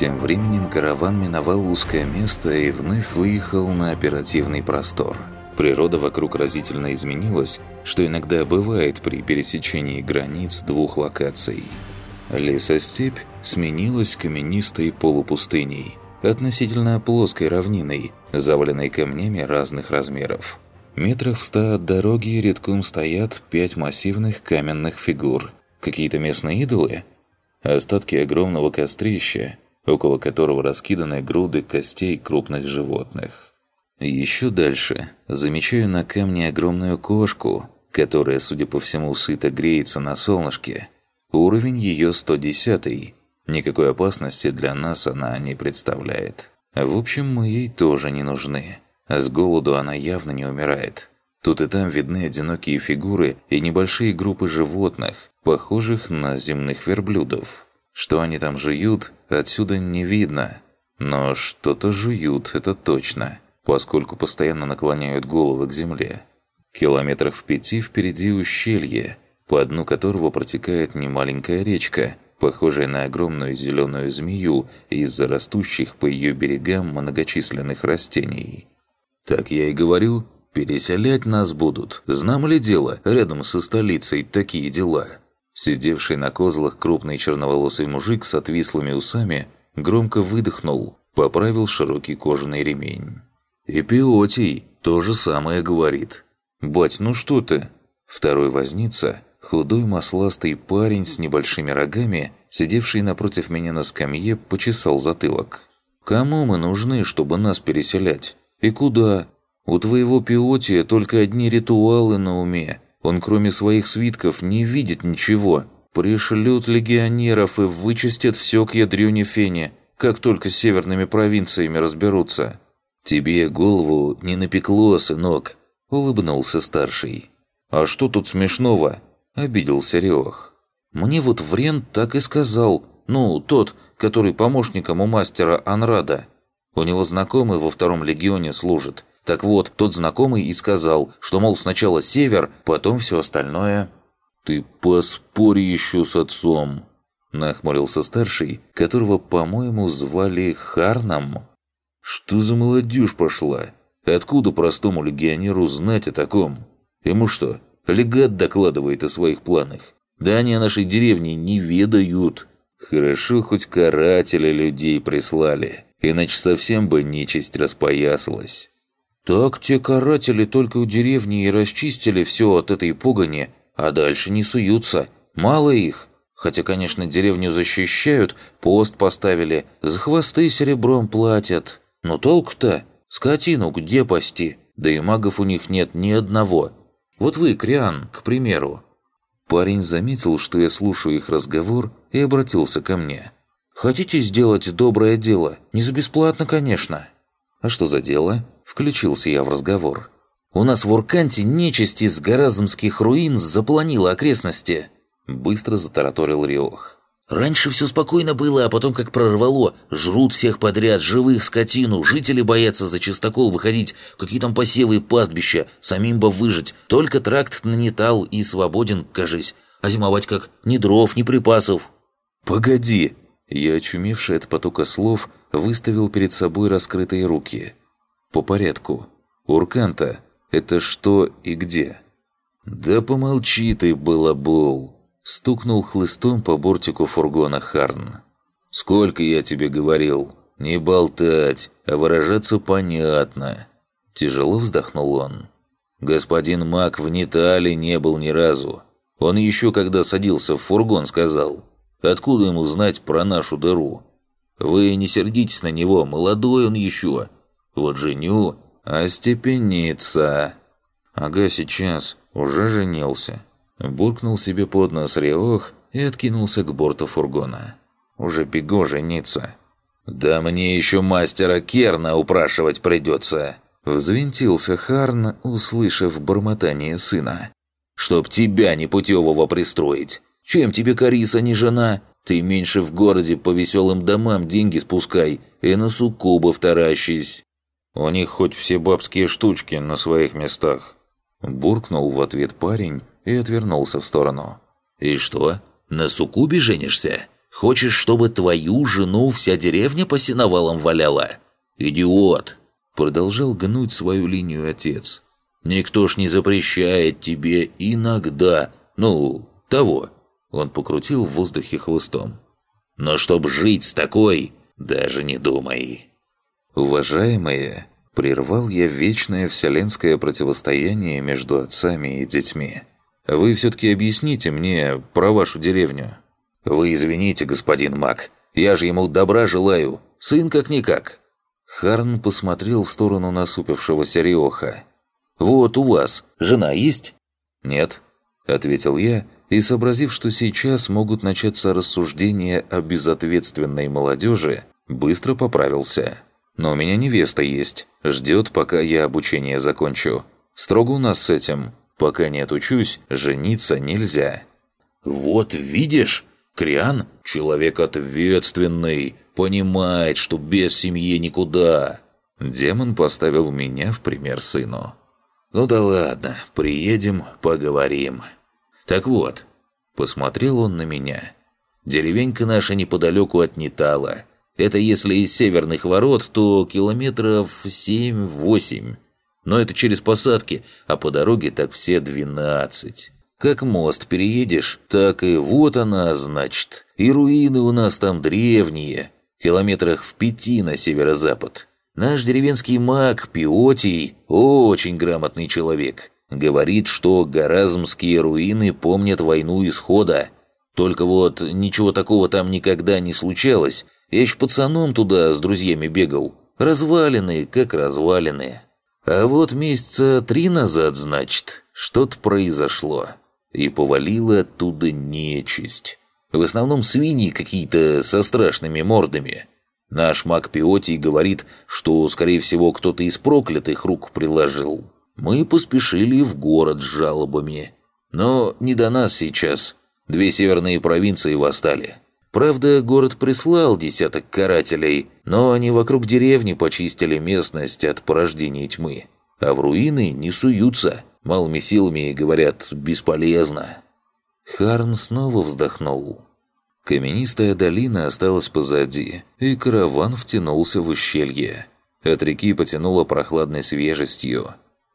Тем временем караван миновал узкое место и вновь выехал на оперативный простор. Природа вокруг разительно изменилась, что иногда бывает при пересечении границ двух локаций. Лесостепь сменилась каменистой полупустыней, относительно плоской равниной, заваленной камнями разных размеров. Метров в ста от дороги редком стоят пять массивных каменных фигур. Какие-то местные идолы? Остатки огромного кострища, около которого раскиданы груды костей крупных животных. Еще дальше замечаю на камне огромную кошку, которая, судя по всему, сыто греется на солнышке. Уровень ее 110 Никакой опасности для нас она не представляет. В общем, мы ей тоже не нужны. С голоду она явно не умирает. Тут и там видны одинокие фигуры и небольшие группы животных, похожих на земных верблюдов. Что они там жуют, отсюда не видно. Но что-то жуют, это точно, поскольку постоянно наклоняют головы к земле. Километрах в пяти впереди ущелье, по дну которого протекает немаленькая речка, похожая на огромную зеленую змею из-за растущих по ее берегам многочисленных растений. «Так я и говорю, переселять нас будут. Знам ли дело, рядом со столицей такие дела?» Сидевший на козлах крупный черноволосый мужик с отвислыми усами громко выдохнул, поправил широкий кожаный ремень. «И то же самое говорит. Бать, ну что ты?» Второй возница, худой масластый парень с небольшими рогами, сидевший напротив меня на скамье, почесал затылок. «Кому мы нужны, чтобы нас переселять? И куда? У твоего Пиотия только одни ритуалы на уме, он кроме своих свитков не видит ничего. Пришлют легионеров и вычистят все к ядрёне фене, как только с северными провинциями разберутся. «Тебе голову не напекло, сынок», – улыбнулся старший. «А что тут смешного?» – обиделся Реох. «Мне вот Врен так и сказал. Ну, тот, который помощником у мастера Анрада. У него знакомый во втором легионе служит. Так вот, тот знакомый и сказал, что, мол, сначала север, потом все остальное. «Ты поспори еще с отцом!» Нахмурился старший, которого, по-моему, звали Харном. «Что за молодежь пошла? Откуда простому легионеру знать о таком? Ему что, легат докладывает о своих планах? Да они о нашей деревне не ведают. Хорошо, хоть каратели людей прислали, иначе совсем бы нечисть распоясалась». Так те каратели только у деревни и расчистили все от этой пугани, а дальше не суются. Мало их. Хотя, конечно, деревню защищают, пост поставили, за хвосты серебром платят. Но толку-то? Скотину где пасти? Да и магов у них нет ни одного. Вот вы, Криан, к примеру. Парень заметил, что я слушаю их разговор, и обратился ко мне. «Хотите сделать доброе дело? Не за бесплатно, конечно». «А что за дело?» Включился я в разговор. «У нас в Урканте нечисть из горазмских руин заполонила окрестности!» Быстро затараторил Риох. «Раньше все спокойно было, а потом как прорвало. Жрут всех подряд, живых, скотину. Жители боятся за чистокол выходить. Какие там посевы и пастбища. Самим бы выжить. Только тракт нанятал и свободен, кажись. А зимовать как? Ни дров, ни припасов». «Погоди!» Я, очумевший от потока слов, выставил перед собой раскрытые руки – по порядку. Урканта – это что и где? «Да помолчи ты, балабол!» – стукнул хлыстом по бортику фургона Харн. «Сколько я тебе говорил? Не болтать, а выражаться понятно!» Тяжело вздохнул он. «Господин Мак в Нитале не был ни разу. Он еще когда садился в фургон сказал, откуда ему знать про нашу дыру? Вы не сердитесь на него, молодой он еще, вот женю, а степенится. Ага, сейчас. Уже женился. Буркнул себе под нос Риох и откинулся к борту фургона. Уже бегу жениться. «Да мне еще мастера Керна упрашивать придется!» Взвинтился Харн, услышав бормотание сына. «Чтоб тебя непутевого пристроить! Чем тебе Кариса не жена? Ты меньше в городе по веселым домам деньги спускай и на суккубов таращись!» У них хоть все бабские штучки на своих местах. Буркнул в ответ парень и отвернулся в сторону. «И что, на суккубе женишься? Хочешь, чтобы твою жену вся деревня по сеновалам валяла? Идиот!» Продолжал гнуть свою линию отец. «Никто ж не запрещает тебе иногда, ну, того». Он покрутил в воздухе хлыстом. «Но чтоб жить с такой, даже не думай». «Уважаемые, прервал я вечное вселенское противостояние между отцами и детьми. Вы все-таки объясните мне про вашу деревню». «Вы извините, господин Мак, я же ему добра желаю, сын как-никак». Харн посмотрел в сторону насупившегося Риоха. «Вот у вас жена есть?» «Нет», — ответил я, и, сообразив, что сейчас могут начаться рассуждения о безответственной молодежи, быстро поправился. «Но у меня невеста есть, ждет, пока я обучение закончу. Строго у нас с этим. Пока не отучусь, жениться нельзя». «Вот видишь, Криан – человек ответственный, понимает, что без семьи никуда». Демон поставил меня в пример сыну. «Ну да ладно, приедем, поговорим». «Так вот», – посмотрел он на меня. «Деревенька наша неподалеку от Нитала. Это если из северных ворот, то километров семь-восемь. Но это через посадки, а по дороге так все двенадцать. Как мост переедешь, так и вот она, значит. И руины у нас там древние, километрах в пяти на северо-запад. Наш деревенский маг Пиотий очень грамотный человек. Говорит, что горазмские руины помнят войну исхода. Только вот ничего такого там никогда не случалось. Я еще пацаном туда с друзьями бегал. Развалины, как развалины. А вот месяца три назад, значит, что-то произошло и повалила оттуда нечисть. В основном свиньи какие-то со страшными мордами. Наш маг Пиотий говорит, что, скорее всего, кто-то из проклятых рук приложил. Мы поспешили в город с жалобами. Но не до нас сейчас. Две северные провинции восстали. Правда, город прислал десяток карателей, но они вокруг деревни почистили местность от порождения тьмы. А в руины не суются – Малыми силами, говорят, бесполезно. Харн снова вздохнул. Каменистая долина осталась позади, и караван втянулся в ущелье. От реки потянуло прохладной свежестью.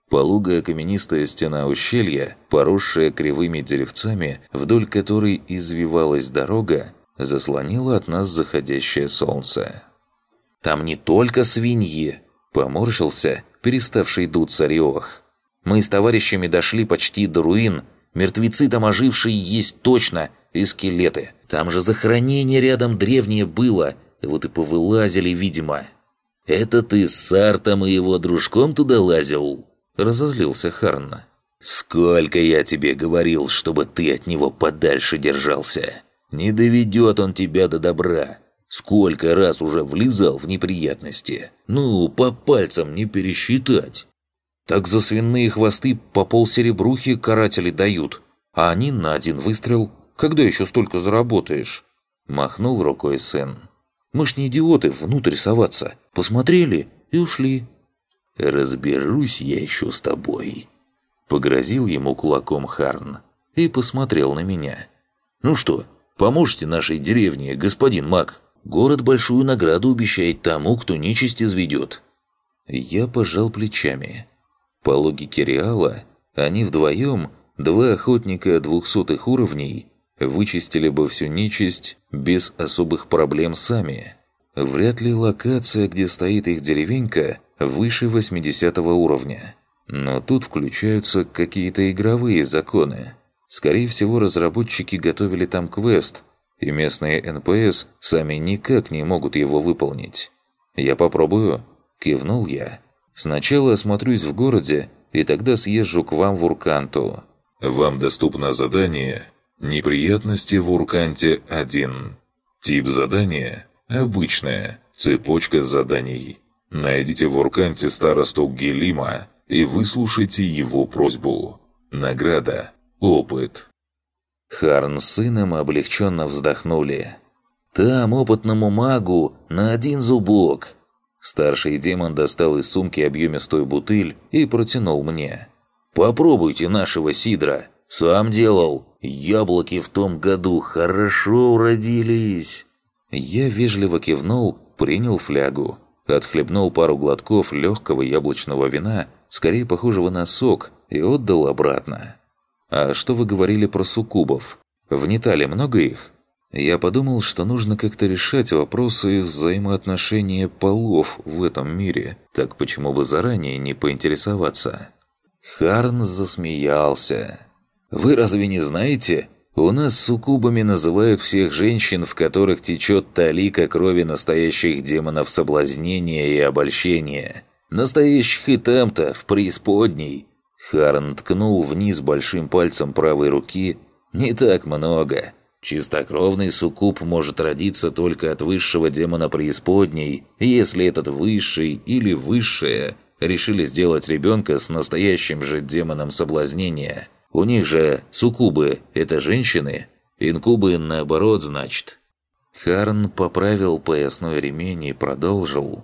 Полугая каменистая стена ущелья, поросшая кривыми деревцами, вдоль которой извивалась дорога, заслонила от нас заходящее солнце. «Там не только свиньи!» – поморщился, переставший дуться Риох. Мы с товарищами дошли почти до руин. Мертвецы там ожившие есть точно, и скелеты. Там же захоронение рядом древнее было, вот и повылазили, видимо. «Это ты с Сартом и его дружком туда лазил?» Разозлился Харна. «Сколько я тебе говорил, чтобы ты от него подальше держался. Не доведет он тебя до добра. Сколько раз уже влезал в неприятности. Ну, по пальцам не пересчитать». Так за свиные хвосты по полсеребрухи каратели дают, а они на один выстрел. Когда еще столько заработаешь?» Махнул рукой сын. «Мы ж не идиоты внутрь соваться. Посмотрели и ушли». «Разберусь я еще с тобой», — погрозил ему кулаком Харн и посмотрел на меня. «Ну что, поможете нашей деревне, господин Мак? Город большую награду обещает тому, кто нечисть изведет». Я пожал плечами. По логике Реала, они вдвоем, два охотника двухсотых уровней, вычистили бы всю нечисть без особых проблем сами. Вряд ли локация, где стоит их деревенька, выше 80 уровня. Но тут включаются какие-то игровые законы. Скорее всего, разработчики готовили там квест, и местные НПС сами никак не могут его выполнить. «Я попробую», – кивнул я. Сначала осмотрюсь в городе, и тогда съезжу к вам в Урканту. Вам доступно задание «Неприятности в Урканте 1». Тип задания – обычная, цепочка заданий. Найдите в Урканте старосту Гелима и выслушайте его просьбу. Награда – опыт. Харн с сыном облегченно вздохнули. «Там опытному магу на один зубок», Старший демон достал из сумки объемистую бутыль и протянул мне. «Попробуйте нашего сидра. Сам делал. Яблоки в том году хорошо уродились». Я вежливо кивнул, принял флягу. Отхлебнул пару глотков легкого яблочного вина, скорее похожего на сок, и отдал обратно. «А что вы говорили про суккубов? В Нитале много их?» Я подумал, что нужно как-то решать вопросы взаимоотношения полов в этом мире, так почему бы заранее не поинтересоваться? Харн засмеялся. «Вы разве не знаете? У нас суккубами называют всех женщин, в которых течет талика крови настоящих демонов соблазнения и обольщения. Настоящих и там-то, в преисподней». Харн ткнул вниз большим пальцем правой руки. «Не так много». Чистокровный суккуб может родиться только от высшего демона преисподней, если этот высший или высшая решили сделать ребенка с настоящим же демоном соблазнения. У них же суккубы – это женщины, инкубы наоборот, значит. Харн поправил поясной ремень и продолжил.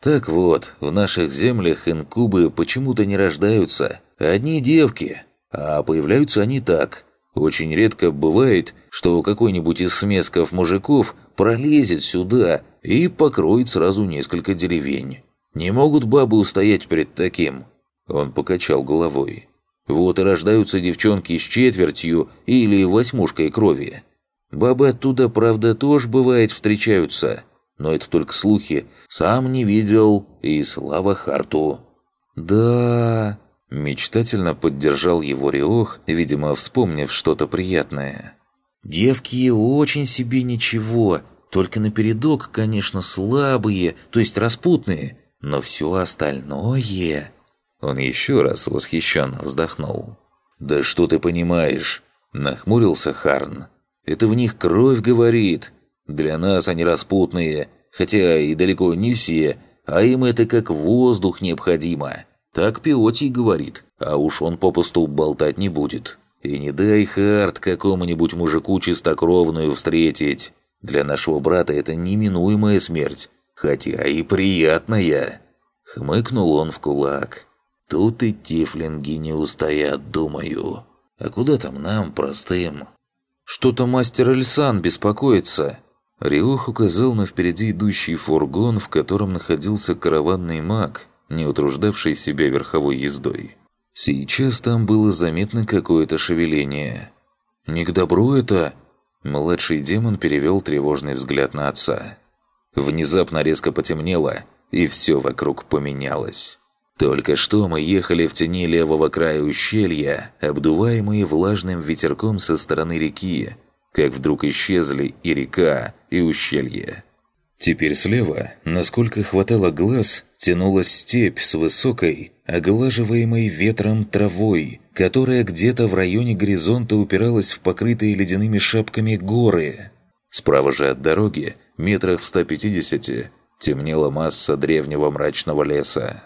Так вот, в наших землях инкубы почему-то не рождаются, одни девки, а появляются они так – очень редко бывает, что какой-нибудь из смесков мужиков пролезет сюда и покроет сразу несколько деревень. Не могут бабы устоять перед таким. Он покачал головой. Вот и рождаются девчонки с четвертью или восьмушкой крови. Бабы оттуда, правда, тоже бывает встречаются. Но это только слухи. Сам не видел, и слава Харту. «Да...» Мечтательно поддержал его Риох, видимо, вспомнив что-то приятное. «Девки очень себе ничего, только напередок, конечно, слабые, то есть распутные, но все остальное...» Он еще раз восхищенно вздохнул. «Да что ты понимаешь?» – нахмурился Харн. «Это в них кровь говорит. Для нас они распутные, хотя и далеко не все, а им это как воздух необходимо. Так Пиотий говорит, а уж он попусту болтать не будет. И не дай Харт какому-нибудь мужику чистокровную встретить. Для нашего брата это неминуемая смерть, хотя и приятная. Хмыкнул он в кулак. Тут и тифлинги не устоят, думаю. А куда там нам, простым? Что-то мастер Эльсан беспокоится. Риох указал на впереди идущий фургон, в котором находился караванный маг, не утруждавший себя верховой ездой. Сейчас там было заметно какое-то шевеление. «Не к добру это!» Младший демон перевел тревожный взгляд на отца. Внезапно резко потемнело, и все вокруг поменялось. Только что мы ехали в тени левого края ущелья, обдуваемые влажным ветерком со стороны реки, как вдруг исчезли и река, и ущелье. Теперь слева, насколько хватало глаз, тянулась степь с высокой, оглаживаемой ветром травой, которая где-то в районе горизонта упиралась в покрытые ледяными шапками горы. Справа же от дороги, метрах в 150, темнела масса древнего мрачного леса.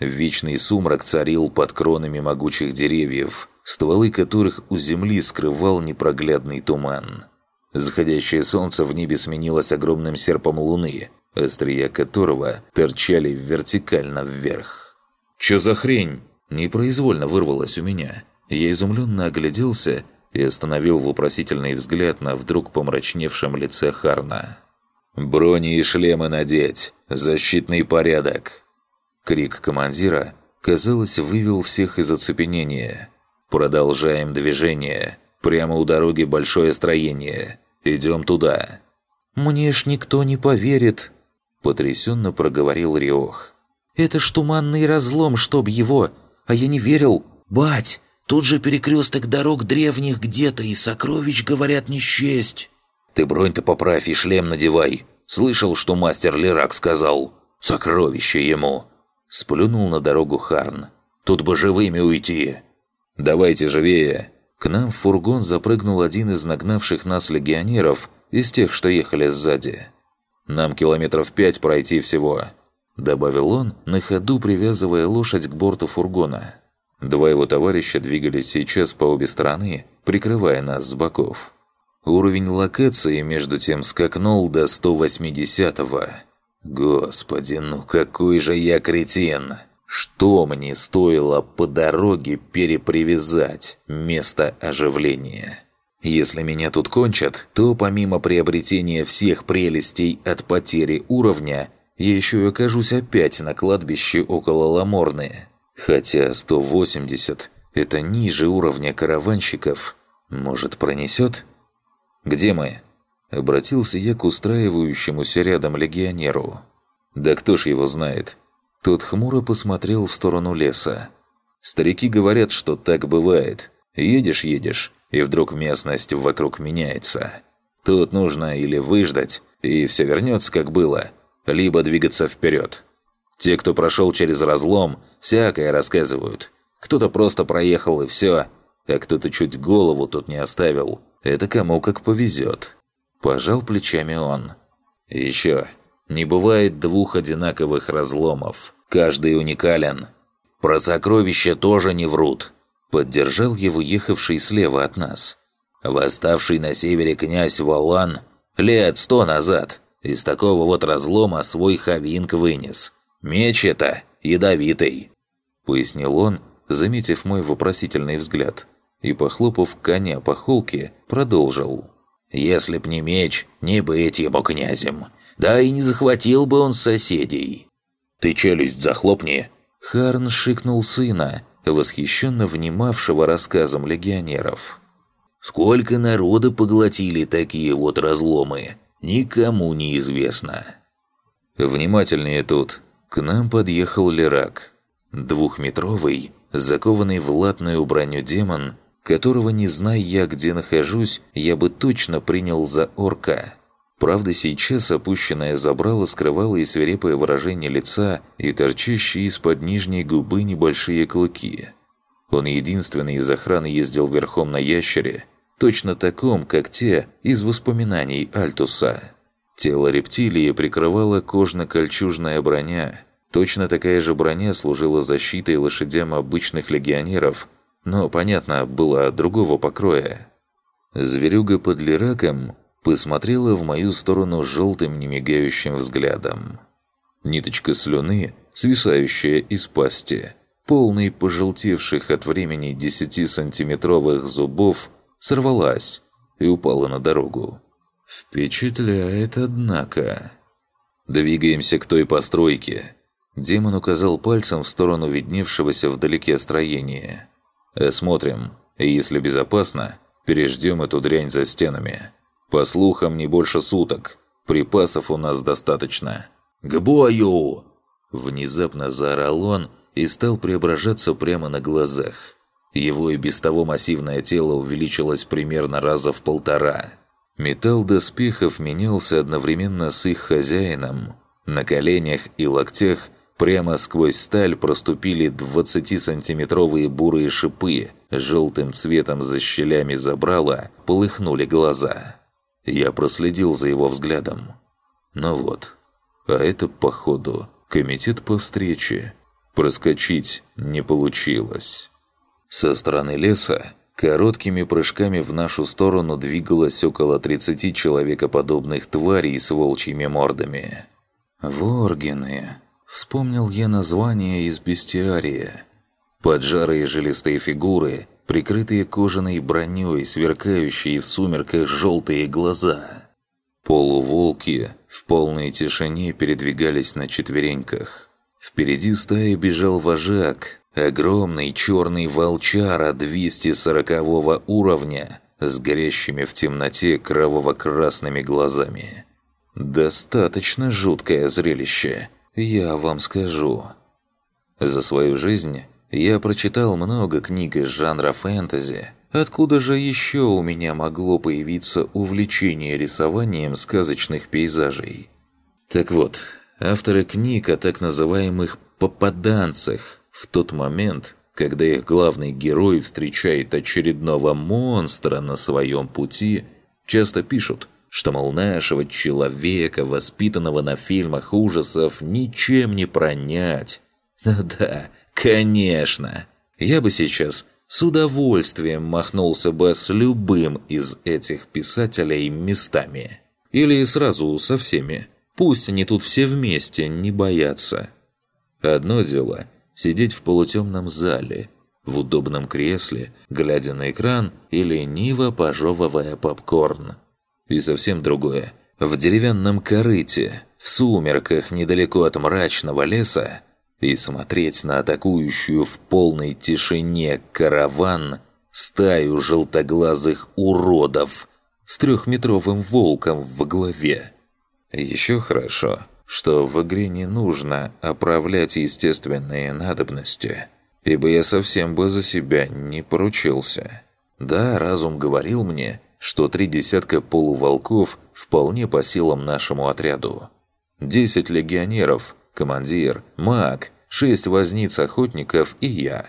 Вечный сумрак царил под кронами могучих деревьев, стволы которых у земли скрывал непроглядный туман. Заходящее солнце в небе сменилось огромным серпом луны, острия которого торчали вертикально вверх. «Чё за хрень?» Непроизвольно вырвалось у меня. Я изумленно огляделся и остановил вопросительный взгляд на вдруг помрачневшем лице Харна. «Брони и шлемы надеть! Защитный порядок!» Крик командира, казалось, вывел всех из оцепенения. «Продолжаем движение!» Прямо у дороги большое строение. Идем туда». «Мне ж никто не поверит», – потрясенно проговорил Риох. «Это ж туманный разлом, чтоб его! А я не верил! Бать, тут же перекресток дорог древних где-то, и сокровищ, говорят, не счесть!» «Ты бронь-то поправь и шлем надевай! Слышал, что мастер Лерак сказал? Сокровище ему!» Сплюнул на дорогу Харн. «Тут бы живыми уйти!» «Давайте живее!» К нам в фургон запрыгнул один из нагнавших нас легионеров, из тех, что ехали сзади. «Нам километров пять пройти всего», – добавил он, на ходу привязывая лошадь к борту фургона. Два его товарища двигались сейчас по обе стороны, прикрывая нас с боков. Уровень локации, между тем, скакнул до 180-го. Господи, ну какой же я кретин! Что мне стоило по дороге перепривязать место оживления? Если меня тут кончат, то помимо приобретения всех прелестей от потери уровня, я еще и окажусь опять на кладбище около Ламорны. Хотя 180 – это ниже уровня караванщиков. Может, пронесет? «Где мы?» – обратился я к устраивающемуся рядом легионеру. «Да кто ж его знает?» Тот хмуро посмотрел в сторону леса. «Старики говорят, что так бывает. Едешь-едешь, и вдруг местность вокруг меняется. Тут нужно или выждать, и все вернется как было, либо двигаться вперед. Те, кто прошел через разлом, всякое рассказывают. Кто-то просто проехал и все, а кто-то чуть голову тут не оставил. Это кому как повезет. Пожал плечами он. Еще. Не бывает двух одинаковых разломов. Каждый уникален. Про сокровища тоже не врут. Поддержал его ехавший слева от нас. Восставший на севере князь Валан лет сто назад из такого вот разлома свой хавинг вынес. Меч это ядовитый. Пояснил он, заметив мой вопросительный взгляд. И, похлопав коня по холке, продолжил. «Если б не меч, не быть ему князем. Да и не захватил бы он соседей. «Ты челюсть захлопни!» Харн шикнул сына, восхищенно внимавшего рассказам легионеров. «Сколько народа поглотили такие вот разломы, никому не известно». «Внимательнее тут. К нам подъехал Лерак. Двухметровый, закованный в латную броню демон, которого, не зная я, где нахожусь, я бы точно принял за орка». Правда, сейчас опущенное забрало скрывало и свирепое выражение лица, и торчащие из-под нижней губы небольшие клыки. Он единственный из охраны ездил верхом на ящере, точно таком, как те из воспоминаний Альтуса. Тело рептилии прикрывала кожно-кольчужная броня. Точно такая же броня служила защитой лошадям обычных легионеров, но, понятно, была другого покроя. Зверюга под лираком посмотрела в мою сторону желтым немигающим взглядом. Ниточка слюны, свисающая из пасти, полный пожелтевших от времени 10-сантиметровых зубов, сорвалась и упала на дорогу. «Впечатляет, однако». «Двигаемся к той постройке». Демон указал пальцем в сторону видневшегося вдалеке строения. «Осмотрим, и если безопасно, переждем эту дрянь за стенами». По слухам, не больше суток. Припасов у нас достаточно. «К бою!» Внезапно заорал он и стал преображаться прямо на глазах. Его и без того массивное тело увеличилось примерно раза в полтора. Металл доспехов менялся одновременно с их хозяином. На коленях и локтях прямо сквозь сталь проступили 20-сантиметровые бурые шипы, желтым цветом за щелями забрала, полыхнули глаза. Я проследил за его взглядом. Ну вот. А это, походу, комитет по встрече. Проскочить не получилось. Со стороны леса короткими прыжками в нашу сторону двигалось около 30 человекоподобных тварей с волчьими мордами. «Воргины», — вспомнил я название из бестиария. Поджарые жилистые фигуры, прикрытые кожаной броней, сверкающие в сумерках желтые глаза. Полуволки в полной тишине передвигались на четвереньках. Впереди стаи бежал вожак, огромный черный волчара 240 уровня, с горящими в темноте кроваво-красными глазами. Достаточно жуткое зрелище, я вам скажу. За свою жизнь я прочитал много книг из жанра фэнтези. Откуда же еще у меня могло появиться увлечение рисованием сказочных пейзажей? Так вот, авторы книг о так называемых «попаданцах» в тот момент, когда их главный герой встречает очередного монстра на своем пути, часто пишут, что, мол, нашего человека, воспитанного на фильмах ужасов, ничем не пронять. Ну да, Конечно! Я бы сейчас с удовольствием махнулся бы с любым из этих писателей местами. Или сразу со всеми. Пусть они тут все вместе не боятся. Одно дело сидеть в полутемном зале, в удобном кресле, глядя на экран и лениво пожевывая попкорн. И совсем другое. В деревянном корыте, в сумерках недалеко от мрачного леса, и смотреть на атакующую в полной тишине караван стаю желтоглазых уродов с трехметровым волком в голове. Еще хорошо, что в игре не нужно оправлять естественные надобности, ибо я совсем бы за себя не поручился. Да, разум говорил мне, что три десятка полуволков вполне по силам нашему отряду. Десять легионеров, командир, маг, шесть возниц-охотников и я.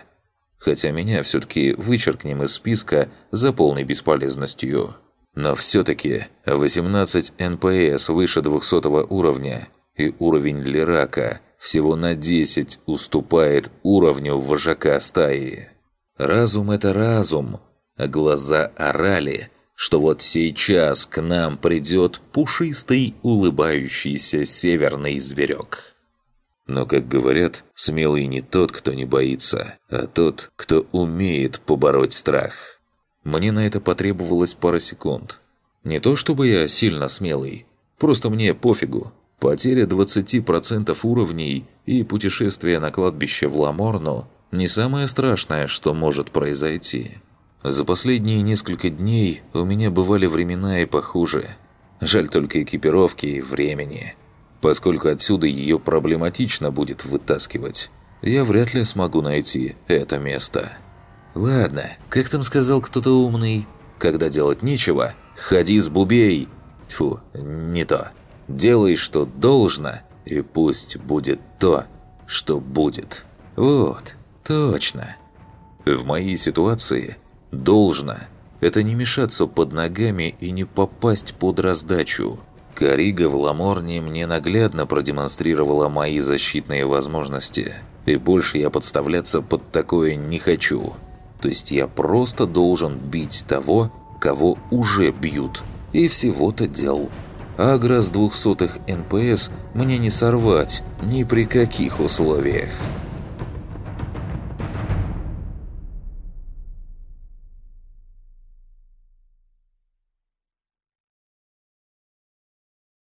Хотя меня все-таки вычеркнем из списка за полной бесполезностью. Но все-таки 18 НПС выше 200 уровня и уровень Лирака всего на 10 уступает уровню вожака стаи. Разум – это разум, а глаза орали, что вот сейчас к нам придет пушистый улыбающийся северный зверек. Но, как говорят, смелый не тот, кто не боится, а тот, кто умеет побороть страх. Мне на это потребовалось пара секунд. Не то чтобы я сильно смелый, просто мне пофигу. Потеря 20% уровней и путешествие на кладбище в Ламорну – не самое страшное, что может произойти. За последние несколько дней у меня бывали времена и похуже. Жаль только экипировки и времени. Поскольку отсюда ее проблематично будет вытаскивать, я вряд ли смогу найти это место. Ладно, как там сказал кто-то умный, когда делать нечего, ходи с бубей. Тьфу, не то. Делай, что должно, и пусть будет то, что будет. Вот, точно. В моей ситуации должно – это не мешаться под ногами и не попасть под раздачу. Карига в Ламорне мне наглядно продемонстрировала мои защитные возможности, и больше я подставляться под такое не хочу. То есть я просто должен бить того, кого уже бьют, и всего-то дел. Агро с двухсотых НПС мне не сорвать ни при каких условиях.